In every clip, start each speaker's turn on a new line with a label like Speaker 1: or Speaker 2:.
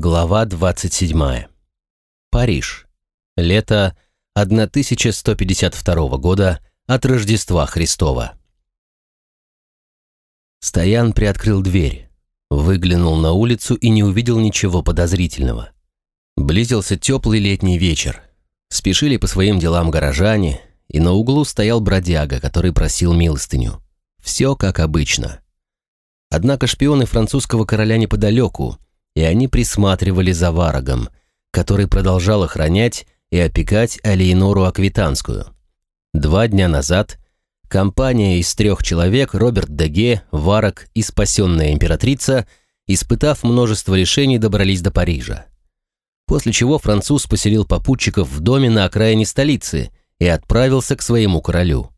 Speaker 1: Глава 27. Париж. Лето 1152 года от Рождества Христова. Стоян приоткрыл дверь, выглянул на улицу и не увидел ничего подозрительного. Близился теплый летний вечер. Спешили по своим делам горожане, и на углу стоял бродяга, который просил милостыню. Все как обычно. Однако шпионы французского короля неподалеку, и они присматривали за Варагом, который продолжал охранять и опекать Алиенору Аквитанскую. Два дня назад компания из трех человек Роберт Деге, Вараг и спасенная императрица, испытав множество решений, добрались до Парижа. После чего француз поселил попутчиков в доме на окраине столицы и отправился к своему королю.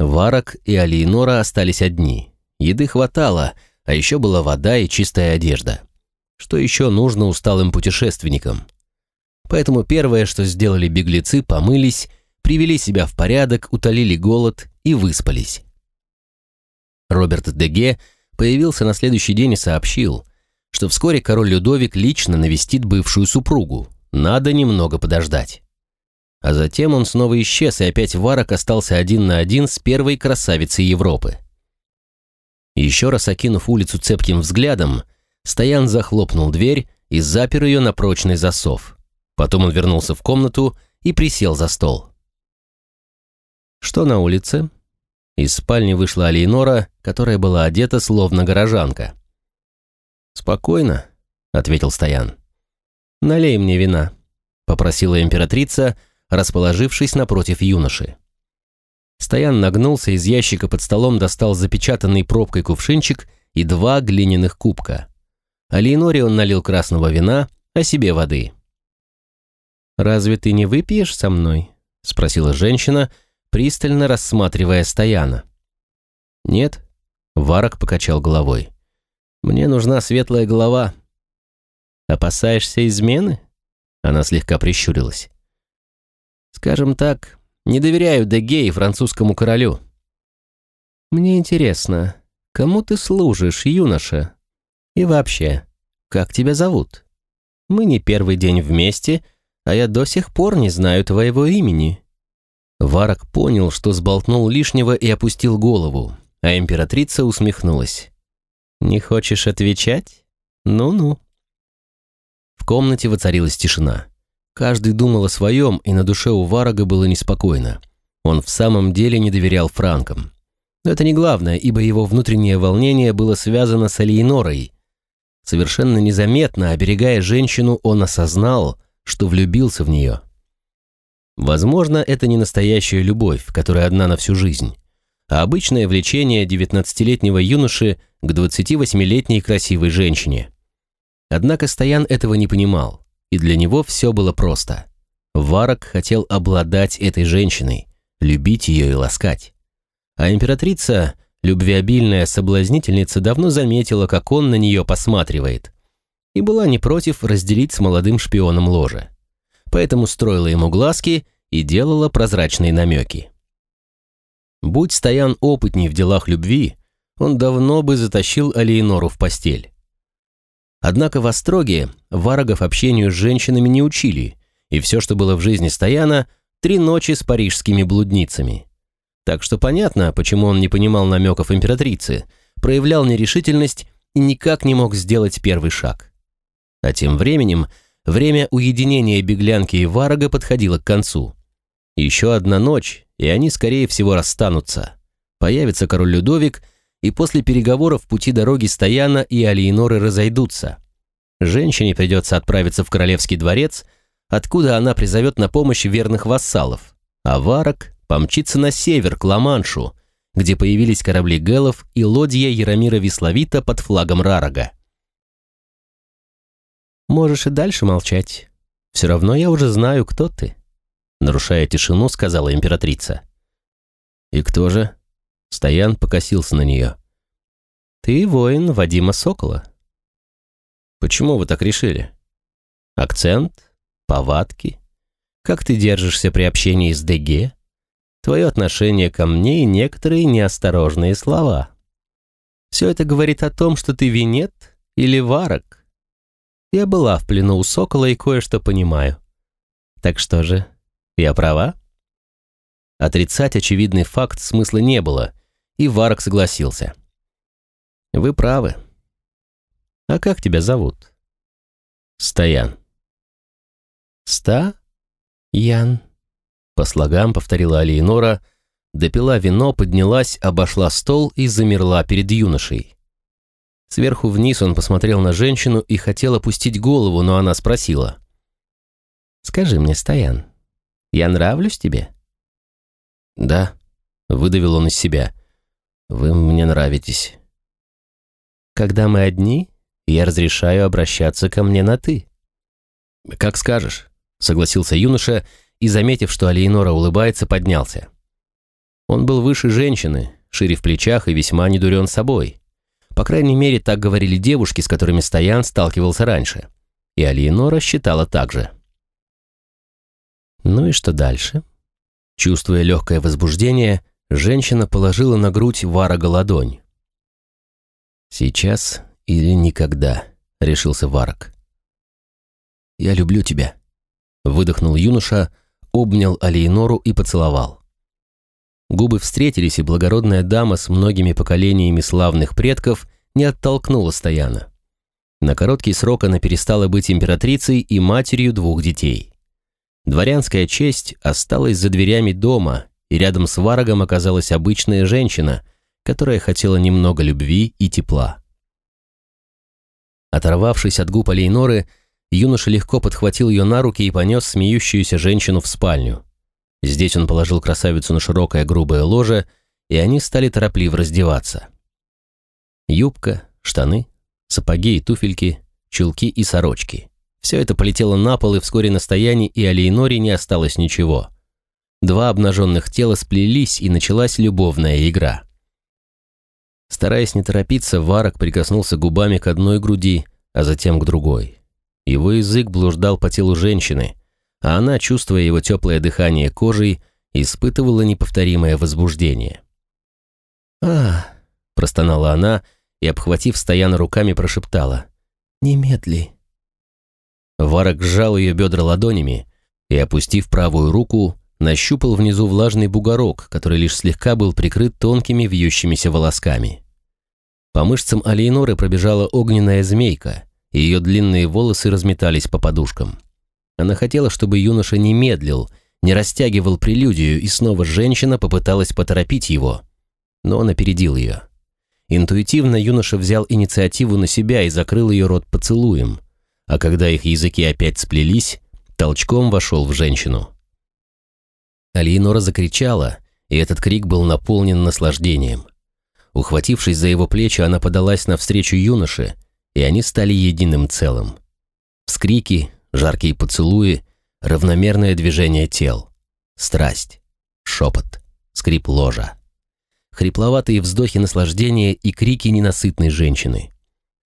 Speaker 1: Варак и Алиенора остались одни. Еды хватало, а еще была вода и чистая одежда. Что еще нужно усталым путешественникам? Поэтому первое, что сделали беглецы, помылись, привели себя в порядок, утолили голод и выспались. Роберт Деге появился на следующий день и сообщил, что вскоре король Людовик лично навестит бывшую супругу. Надо немного подождать. А затем он снова исчез, и опять Варок остался один на один с первой красавицей Европы. Еще раз окинув улицу цепким взглядом, Стоян захлопнул дверь и запер ее на прочный засов. Потом он вернулся в комнату и присел за стол. «Что на улице?» Из спальни вышла Алейнора, которая была одета словно горожанка. «Спокойно», — ответил Стоян. «Налей мне вина», — попросила императрица, — расположившись напротив юноши. Стоян нагнулся, из ящика под столом достал запечатанный пробкой кувшинчик и два глиняных кубка. А он налил красного вина, а себе воды. «Разве ты не выпьешь со мной?» — спросила женщина, пристально рассматривая Стояна. «Нет», — Варок покачал головой. «Мне нужна светлая голова». «Опасаешься измены?» Она слегка прищурилась. Скажем так, не доверяю Деге французскому королю. Мне интересно, кому ты служишь, юноша? И вообще, как тебя зовут? Мы не первый день вместе, а я до сих пор не знаю твоего имени». Варак понял, что сболтнул лишнего и опустил голову, а императрица усмехнулась. «Не хочешь отвечать? Ну-ну». В комнате воцарилась тишина. Каждый думал о своем, и на душе у Варага было неспокойно. Он в самом деле не доверял франкам. Но это не главное, ибо его внутреннее волнение было связано с Алиенорой. Совершенно незаметно, оберегая женщину, он осознал, что влюбился в нее. Возможно, это не настоящая любовь, которая одна на всю жизнь, а обычное влечение 19-летнего юноши к 28-летней красивой женщине. Однако Стоян этого не понимал и для него все было просто. Варок хотел обладать этой женщиной, любить ее и ласкать. А императрица, любвеобильная соблазнительница, давно заметила, как он на нее посматривает, и была не против разделить с молодым шпионом ложе. Поэтому строила ему глазки и делала прозрачные намеки. Будь Стоян опытней в делах любви, он давно бы затащил Алиенору в постель. Однако в Остроге Варагов общению с женщинами не учили, и все, что было в жизни Стояна, три ночи с парижскими блудницами. Так что понятно, почему он не понимал намеков императрицы, проявлял нерешительность и никак не мог сделать первый шаг. А тем временем время уединения беглянки и Варага подходило к концу. Еще одна ночь, и они, скорее всего, расстанутся. Появится король Людовик – и после переговоров пути дороги Стояна и Алиеноры разойдутся. Женщине придется отправиться в королевский дворец, откуда она призовет на помощь верных вассалов, а Варок помчится на север, к Ла-Маншу, где появились корабли Гелов и лодья Яромира Весловита под флагом Рарага. «Можешь и дальше молчать. Все равно я уже знаю, кто ты», — нарушая тишину, сказала императрица. «И кто же?» Стоян покосился на нее. «Ты воин Вадима Сокола». «Почему вы так решили?» «Акцент? Повадки? Как ты держишься при общении с ДГ? Твое отношение ко мне и некоторые неосторожные слова. Все это говорит о том, что ты винет или варок. Я была в плену у сокола и кое-что понимаю. Так что же, я права? Отрицать очевидный факт смысла не было, и Варок согласился. Вы правы. А как тебя зовут? Стоян. Ста? Ян. По слогам повторила Алиенора, допила вино, поднялась, обошла стол и замерла перед юношей. Сверху вниз он посмотрел на женщину и хотел опустить голову, но она спросила. «Скажи мне, Стоян, я нравлюсь тебе?» «Да», — выдавил он из себя. «Вы мне нравитесь». «Когда мы одни, я разрешаю обращаться ко мне на «ты». «Как скажешь», — согласился юноша и, заметив, что Алиенора улыбается, поднялся. Он был выше женщины, шире в плечах и весьма недурен собой. По крайней мере, так говорили девушки, с которыми Стоян сталкивался раньше. И Алиенора считала так же. Ну и что дальше? Чувствуя легкое возбуждение, женщина положила на грудь Варага ладонь. «Сейчас или никогда», — решился Вараг. «Я люблю тебя», — выдохнул юноша, обнял Алиенору и поцеловал. Губы встретились, и благородная дама с многими поколениями славных предков не оттолкнула Стояна. На короткий срок она перестала быть императрицей и матерью двух детей. Дворянская честь осталась за дверями дома, и рядом с Варагом оказалась обычная женщина, которая хотела немного любви и тепла. Оторвавшись от губ Алейноры, юноша легко подхватил ее на руки и понес смеющуюся женщину в спальню. Здесь он положил красавицу на широкое грубое ложе, и они стали торопливо раздеваться. Юбка, штаны, сапоги и туфельки, чулки и сорочки. Все это полетело на пол, и вскоре на стоянии и Алейноре не осталось ничего. Два обнаженных тела сплелись, и началась любовная игра. Стараясь не торопиться, Варок прикоснулся губами к одной груди, а затем к другой. Его язык блуждал по телу женщины, а она, чувствуя его теплое дыхание кожей, испытывала неповторимое возбуждение. «А!» – простонала она и, обхватив Стояна руками, прошептала. «Немедли». Варок сжал ее бедра ладонями и, опустив правую руку, нащупал внизу влажный бугорок, который лишь слегка был прикрыт тонкими вьющимися волосками. По мышцам Алиеноры пробежала огненная змейка, ее длинные волосы разметались по подушкам. Она хотела, чтобы юноша не медлил, не растягивал прелюдию, и снова женщина попыталась поторопить его. Но он опередил ее. Интуитивно юноша взял инициативу на себя и закрыл ее рот поцелуем, а когда их языки опять сплелись, толчком вошел в женщину. Алиенора закричала, и этот крик был наполнен наслаждением. Ухватившись за его плечи, она подалась навстречу юноше, и они стали единым целым. Вскрики, жаркие поцелуи, равномерное движение тел, страсть, шепот, скрип ложа. Хрипловатые вздохи наслаждения и крики ненасытной женщины.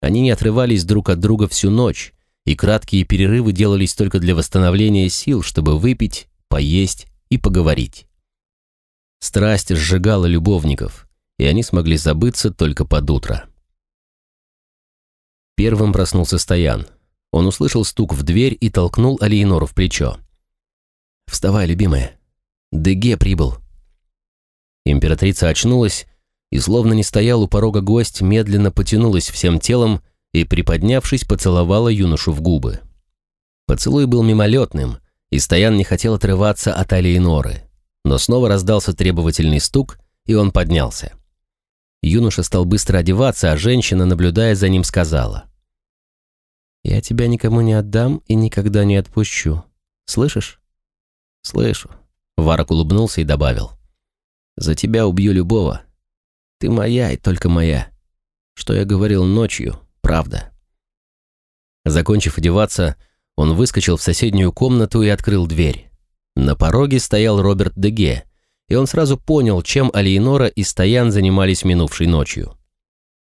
Speaker 1: Они не отрывались друг от друга всю ночь, и краткие перерывы делались только для восстановления сил, чтобы выпить, поесть и поговорить. Страсть сжигала любовников, и они смогли забыться только под утро. Первым проснулся Стоян. Он услышал стук в дверь и толкнул Алиенору в плечо. «Вставай, любимая. Деге прибыл». Императрица очнулась и, словно не стоял у порога гость, медленно потянулась всем телом и, приподнявшись, поцеловала юношу в губы. Поцелуй был мимолетным, и Стоян не хотел отрываться от Алиеноры, но снова раздался требовательный стук, и он поднялся. Юноша стал быстро одеваться, а женщина, наблюдая за ним, сказала. «Я тебя никому не отдам и никогда не отпущу. Слышишь?» «Слышу». Варок улыбнулся и добавил. «За тебя убью любого. Ты моя и только моя. Что я говорил ночью, правда. Закончив одеваться, он выскочил в соседнюю комнату и открыл дверь. На пороге стоял Роберт Деге, и он сразу понял, чем Алиенора и Стоян занимались минувшей ночью.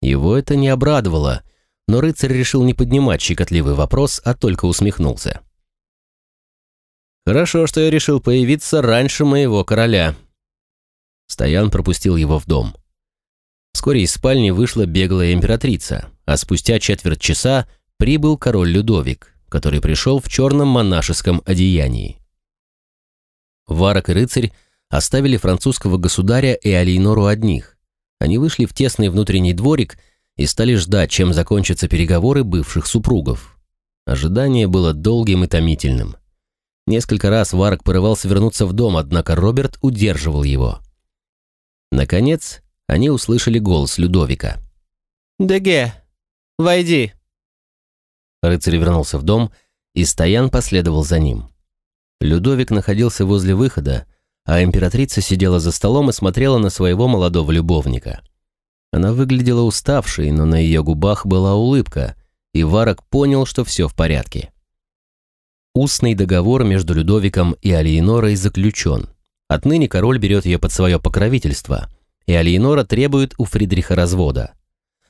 Speaker 1: Его это не обрадовало, но рыцарь решил не поднимать щекотливый вопрос, а только усмехнулся. «Хорошо, что я решил появиться раньше моего короля». Стоян пропустил его в дом. Вскоре из спальни вышла беглая императрица, а спустя четверть часа прибыл король Людовик, который пришел в черном монашеском одеянии. Варок и рыцарь оставили французского государя и Алейнору одних. Они вышли в тесный внутренний дворик и стали ждать, чем закончатся переговоры бывших супругов. Ожидание было долгим и томительным. Несколько раз Варок порывался вернуться в дом, однако Роберт удерживал его. Наконец, они услышали голос Людовика.
Speaker 2: «Деге, войди!»
Speaker 1: Рыцарь вернулся в дом, и Стоян последовал за ним. Людовик находился возле выхода, а императрица сидела за столом и смотрела на своего молодого любовника. Она выглядела уставшей, но на ее губах была улыбка, и Варок понял, что все в порядке. Устный договор между Людовиком и Алиенорой заключен. Отныне король берет ее под свое покровительство, и Алиенора требует у Фридриха развода.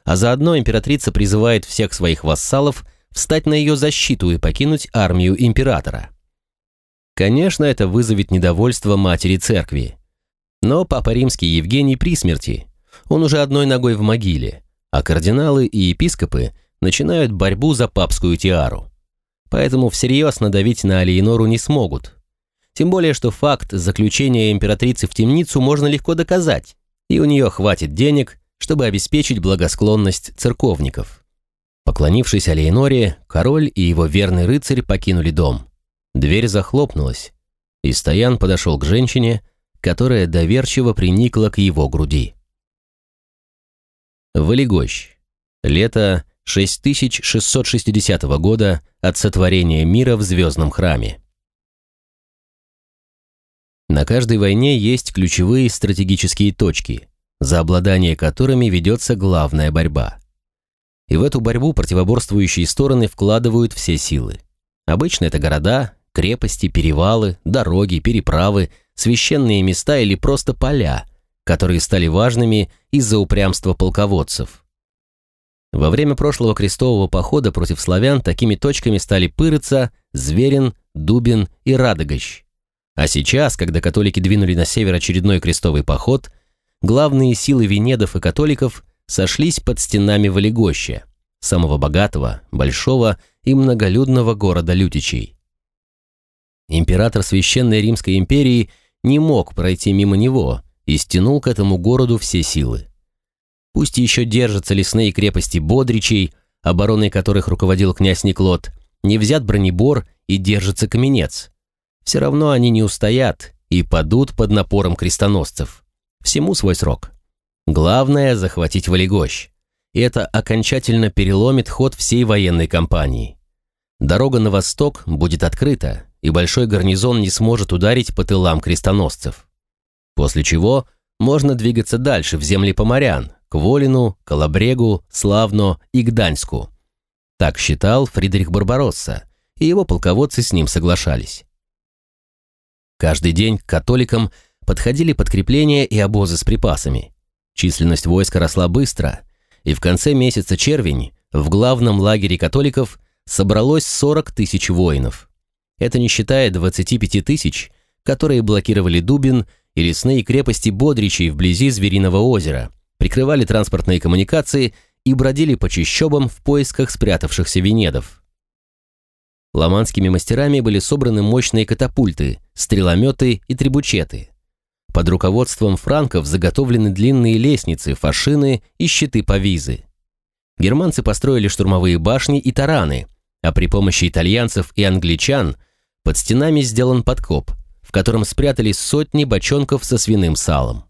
Speaker 1: А заодно императрица призывает всех своих вассалов встать на ее защиту и покинуть армию императора. Конечно, это вызовет недовольство матери церкви. Но папа римский Евгений при смерти. Он уже одной ногой в могиле, а кардиналы и епископы начинают борьбу за папскую тиару поэтому всерьез надавить на Алиенору не смогут. Тем более, что факт заключения императрицы в темницу можно легко доказать, и у нее хватит денег, чтобы обеспечить благосклонность церковников. Поклонившись Алиеноре, король и его верный рыцарь покинули дом. Дверь захлопнулась, и Стоян подошел к женщине, которая доверчиво приникла к его груди. Валигощ. Лето 6660 года от сотворения мира в звездном храме. На каждой войне есть ключевые стратегические точки, за обладание которыми ведется главная борьба. И в эту борьбу противоборствующие стороны вкладывают все силы. Обычно это города, крепости, перевалы, дороги, переправы, священные места или просто поля, которые стали важными из-за упрямства полководцев – во время прошлого крестового похода против славян такими точками стали Пырыца, Зверин, Дубин и Радогощ. А сейчас, когда католики двинули на север очередной крестовый поход, главные силы венедов и католиков сошлись под стенами Валегоща, самого богатого, большого и многолюдного города Лютичей. Император Священной Римской империи не мог пройти мимо него и стянул к этому городу все силы. Пусть еще держатся лесные крепости Бодричей, обороной которых руководил князь Никлот, не взят бронебор и держится каменец. Все равно они не устоят и падут под напором крестоносцев. Всему свой срок. Главное – захватить Валегощ. И это окончательно переломит ход всей военной кампании. Дорога на восток будет открыта, и большой гарнизон не сможет ударить по тылам крестоносцев. После чего можно двигаться дальше в земли поморян, к Волину, Калабрегу, Славно и Гданьску. Так считал Фридрих Барбаросса, и его полководцы с ним соглашались. Каждый день к католикам подходили подкрепления и обозы с припасами. Численность войска росла быстро, и в конце месяца червень в главном лагере католиков собралось 40 тысяч воинов. Это не считая 25 тысяч, которые блокировали Дубин и лесные крепости Бодричей вблизи Звериного озера – прикрывали транспортные коммуникации и бродили по чащобам в поисках спрятавшихся венедов. Ломанскими мастерами были собраны мощные катапульты, стрелометы и трибучеты. Под руководством франков заготовлены длинные лестницы, фашины и щиты-повизы. Германцы построили штурмовые башни и тараны, а при помощи итальянцев и англичан под стенами сделан подкоп, в котором спрятались сотни бочонков со свиным салом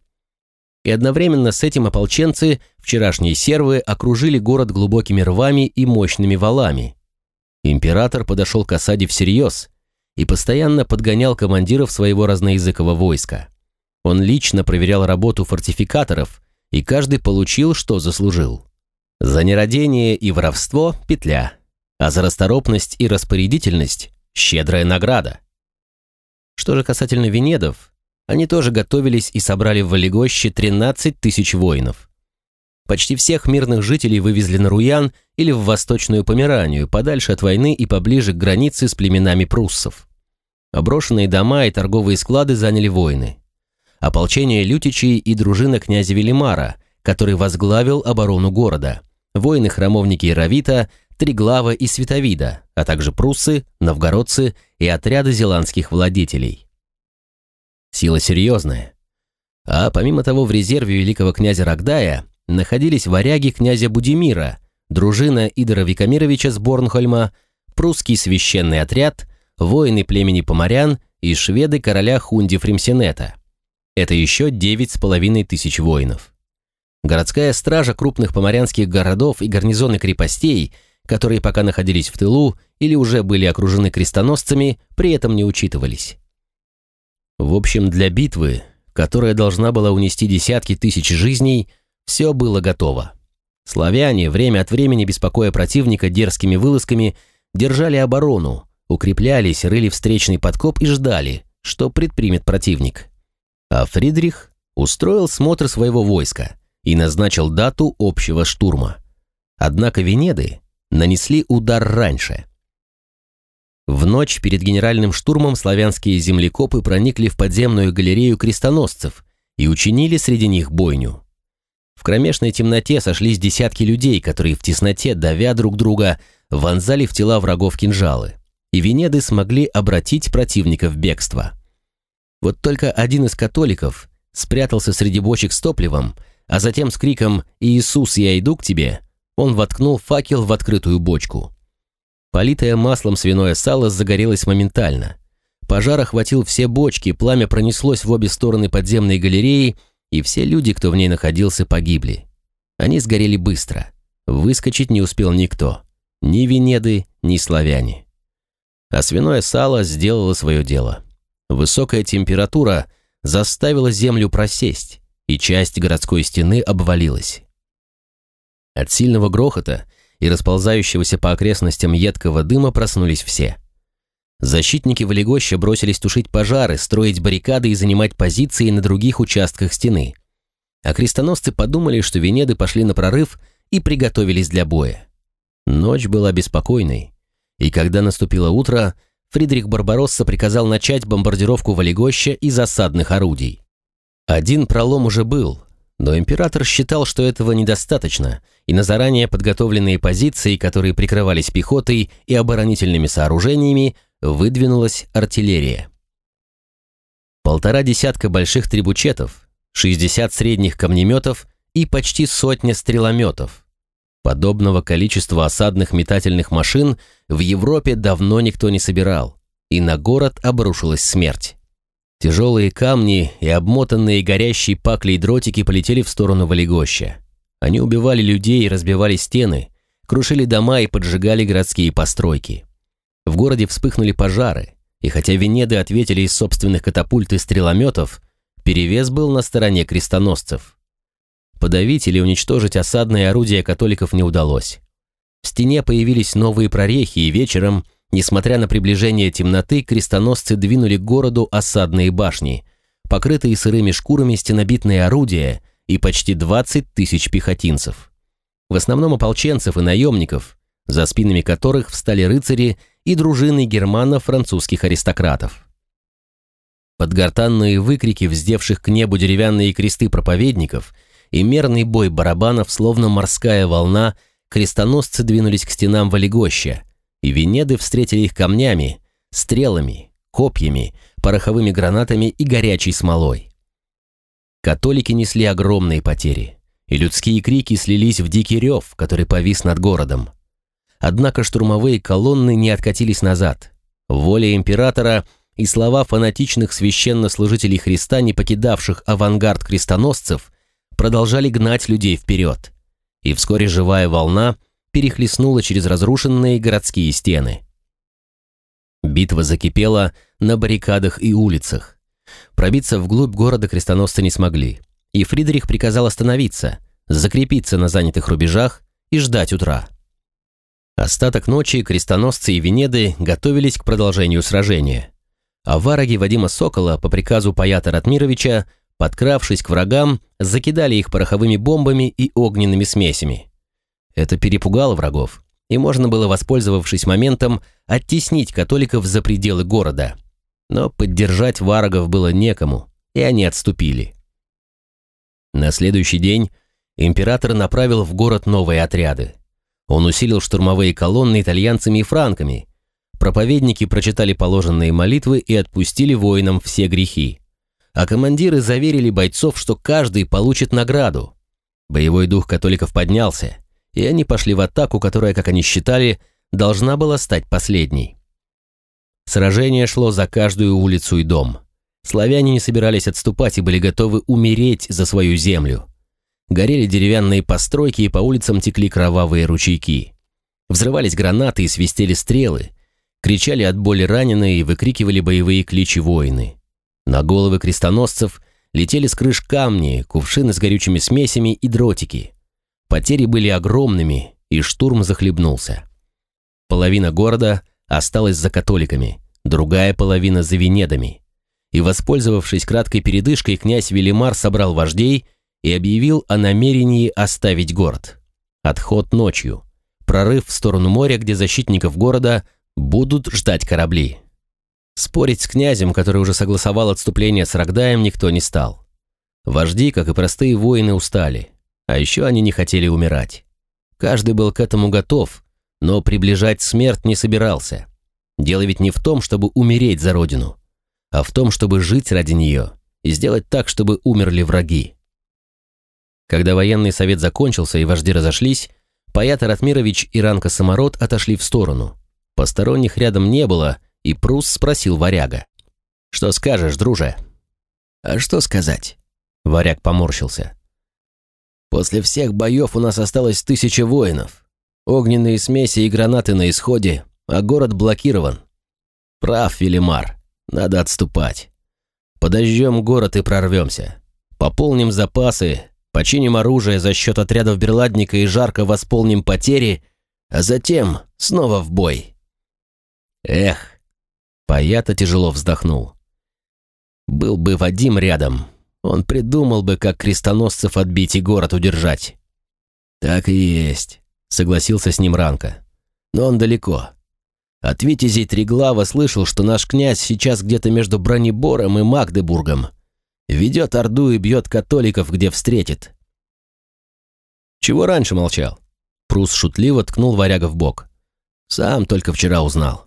Speaker 1: и одновременно с этим ополченцы, вчерашние сервы, окружили город глубокими рвами и мощными валами. Император подошел к осаде всерьез и постоянно подгонял командиров своего разноязыкового войска. Он лично проверял работу фортификаторов, и каждый получил, что заслужил. За нерадение и воровство – петля, а за расторопность и распорядительность – щедрая награда. Что же касательно Венедов, они тоже готовились и собрали в Валегоще 13 тысяч воинов. Почти всех мирных жителей вывезли на Руян или в Восточную Померанию, подальше от войны и поближе к границе с племенами пруссов. Оброшенные дома и торговые склады заняли воины. Ополчение Лютичей и дружина князя Велимара, который возглавил оборону города. Воины-храмовники Равита Триглава и Световида, а также пруссы, новгородцы и отряды зеландских владетелей. Сила серьезная. А помимо того, в резерве великого князя Рогдая находились варяги князя Будимира, дружина Идора Викамировича с Борнхольма, прусский священный отряд, воины племени Поморян и шведы короля Хунди Фримсенета. Это еще девять с половиной тысяч воинов. Городская стража крупных поморянских городов и гарнизоны крепостей, которые пока находились в тылу или уже были окружены крестоносцами, при этом не учитывались. В общем, для битвы, которая должна была унести десятки тысяч жизней, все было готово. Славяне, время от времени беспокоя противника дерзкими вылазками, держали оборону, укреплялись, рыли встречный подкоп и ждали, что предпримет противник. А Фридрих устроил смотр своего войска и назначил дату общего штурма. Однако Венеды нанесли удар раньше. В ночь перед генеральным штурмом славянские землекопы проникли в подземную галерею крестоносцев и учинили среди них бойню. В кромешной темноте сошлись десятки людей, которые в тесноте, давя друг друга, вонзали в тела врагов кинжалы, и Венеды смогли обратить противника в бегство. Вот только один из католиков спрятался среди бочек с топливом, а затем с криком «Иисус, я иду к тебе!» Он воткнул факел в открытую бочку. Политое маслом свиное сало загорелось моментально. Пожар охватил все бочки, пламя пронеслось в обе стороны подземной галереи, и все люди, кто в ней находился, погибли. Они сгорели быстро. Выскочить не успел никто. Ни Венеды, ни славяне. А свиное сало сделало свое дело. Высокая температура заставила землю просесть, и часть городской стены обвалилась. От сильного грохота и расползающегося по окрестностям едкого дыма проснулись все. Защитники Валегоща бросились тушить пожары, строить баррикады и занимать позиции на других участках стены. А крестоносцы подумали, что Венеды пошли на прорыв и приготовились для боя. Ночь была беспокойной, и когда наступило утро, Фридрих Барбаросса приказал начать бомбардировку Валегоща и засадных орудий. Один пролом уже был, но император считал, что этого недостаточно, и на заранее подготовленные позиции, которые прикрывались пехотой и оборонительными сооружениями, выдвинулась артиллерия. Полтора десятка больших трибучетов, 60 средних камнеметов и почти сотня стрелометов. Подобного количества осадных метательных машин в Европе давно никто не собирал, и на город обрушилась смерть. Тяжелые камни и обмотанные горящей паклей дротики полетели в сторону Валегоща. Они убивали людей и разбивали стены, крушили дома и поджигали городские постройки. В городе вспыхнули пожары, и хотя Венеды ответили из собственных катапульт и стрелометов, перевес был на стороне крестоносцев. Подавить или уничтожить осадные орудия католиков не удалось. В стене появились новые прорехи, и вечером, несмотря на приближение темноты, крестоносцы двинули к городу осадные башни, покрытые сырыми шкурами стенобитные орудия и почти 20 тысяч пехотинцев. В основном ополченцев и наемников, за спинами которых встали рыцари и дружины германо-французских аристократов. Под гортанные выкрики вздевших к небу деревянные кресты проповедников и мерный бой барабанов, словно морская волна, крестоносцы двинулись к стенам Валегоща, и Венеды встретили их камнями, стрелами, копьями, пороховыми гранатами и горячей смолой. Католики несли огромные потери, и людские крики слились в дикий рев, который повис над городом. Однако штурмовые колонны не откатились назад. Воля императора и слова фанатичных священнослужителей Христа, не покидавших авангард крестоносцев, продолжали гнать людей вперед. И вскоре живая волна перехлестнула через разрушенные городские стены. Битва закипела на баррикадах и улицах. Пробиться вглубь города крестоносцы не смогли, и Фридрих приказал остановиться, закрепиться на занятых рубежах и ждать утра. Остаток ночи крестоносцы и Венеды готовились к продолжению сражения. А вараги Вадима Сокола по приказу Паята Ратмировича, подкравшись к врагам, закидали их пороховыми бомбами и огненными смесями. Это перепугало врагов, и можно было, воспользовавшись моментом, оттеснить католиков за пределы города. Но поддержать варагов было некому, и они отступили. На следующий день император направил в город новые отряды. Он усилил штурмовые колонны итальянцами и франками. Проповедники прочитали положенные молитвы и отпустили воинам все грехи. А командиры заверили бойцов, что каждый получит награду. Боевой дух католиков поднялся, и они пошли в атаку, которая, как они считали, должна была стать последней. Сражение шло за каждую улицу и дом. Славяне не собирались отступать и были готовы умереть за свою землю. Горели деревянные постройки, и по улицам текли кровавые ручейки. Взрывались гранаты и свистели стрелы. Кричали от боли раненые и выкрикивали боевые кличи воины. На головы крестоносцев летели с крыш камни, кувшины с горючими смесями и дротики. Потери были огромными, и штурм захлебнулся. Половина города осталась за католиками, другая половина за венедами. И, воспользовавшись краткой передышкой, князь Велимар собрал вождей и объявил о намерении оставить город. Отход ночью. Прорыв в сторону моря, где защитников города будут ждать корабли. Спорить с князем, который уже согласовал отступление с Рогдаем, никто не стал. Вожди, как и простые воины, устали. А еще они не хотели умирать. Каждый был к этому готов, но приближать смерть не собирался. Дело ведь не в том, чтобы умереть за родину, а в том, чтобы жить ради нее и сделать так, чтобы умерли враги. Когда военный совет закончился и вожди разошлись, Паят Ратмирович и Ранка Самород отошли в сторону. Посторонних рядом не было, и Прус спросил варяга. «Что скажешь, друже?»
Speaker 3: «А что сказать?»
Speaker 1: Варяг поморщился.
Speaker 3: «После всех боев у нас осталось тысяча воинов. Огненные смеси и гранаты на исходе, а город блокирован. Прав, Велимар, надо отступать. Подождем город и прорвемся. Пополним запасы, починим оружие за счет отрядов Берладника и жарко восполним потери, а затем снова в бой.
Speaker 1: Эх, Паята тяжело вздохнул. Был бы Вадим рядом, он придумал бы, как крестоносцев отбить и город удержать.
Speaker 3: Так и есть, согласился с ним Ранка. Но он далеко. От Витязей Триглава слышал, что наш князь сейчас где-то между Бронебором и Магдебургом. Ведет Орду и бьет католиков, где встретит.
Speaker 1: Чего раньше молчал? Прус шутливо ткнул варяга в бок.
Speaker 3: Сам только вчера узнал.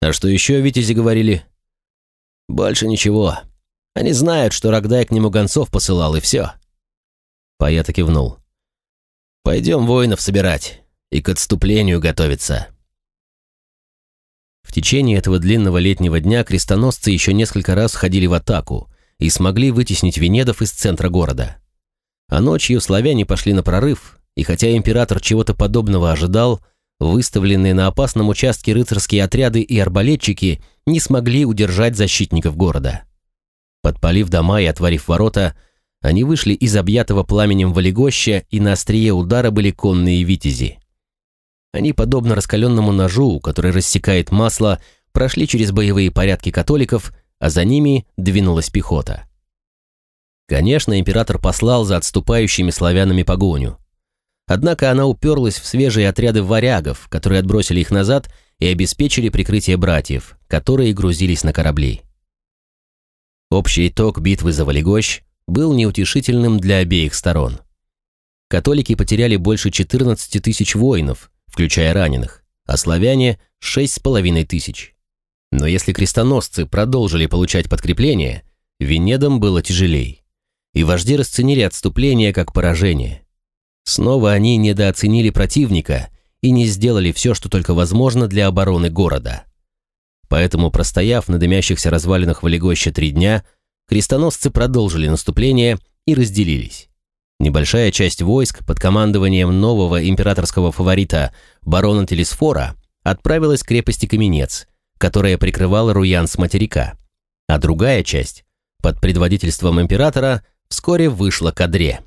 Speaker 1: А что еще витязи говорили?
Speaker 3: Больше ничего. Они знают, что Рогдай к нему гонцов посылал, и все.
Speaker 1: Паята кивнул.
Speaker 3: Пойдем воинов собирать и к отступлению готовиться.
Speaker 1: В течение этого длинного летнего дня крестоносцы еще несколько раз ходили в атаку, и смогли вытеснить венедов из центра города. А ночью славяне пошли на прорыв, и хотя император чего-то подобного ожидал, выставленные на опасном участке рыцарские отряды и арбалетчики не смогли удержать защитников города. Подпалив дома и отворив ворота, они вышли из объятого пламенем Валегоща, и на острие удара были конные витязи. Они, подобно раскаленному ножу, который рассекает масло, прошли через боевые порядки католиков а за ними двинулась пехота. Конечно, император послал за отступающими славянами погоню. Однако она уперлась в свежие отряды варягов, которые отбросили их назад и обеспечили прикрытие братьев, которые грузились на корабли. Общий итог битвы за Валегощ был неутешительным для обеих сторон. Католики потеряли больше 14 тысяч воинов, включая раненых, а славяне – 6,5 тысяч. Но если крестоносцы продолжили получать подкрепление, Венедам было тяжелей. И вожди расценили отступление как поражение. Снова они недооценили противника и не сделали все, что только возможно для обороны города. Поэтому, простояв на дымящихся развалинах Валегоща три дня, крестоносцы продолжили наступление и разделились. Небольшая часть войск под командованием нового императорского фаворита барона Телесфора отправилась к крепости Каменец, которая прикрывала Руян с материка, а другая часть, под предводительством императора, вскоре вышла к Адре.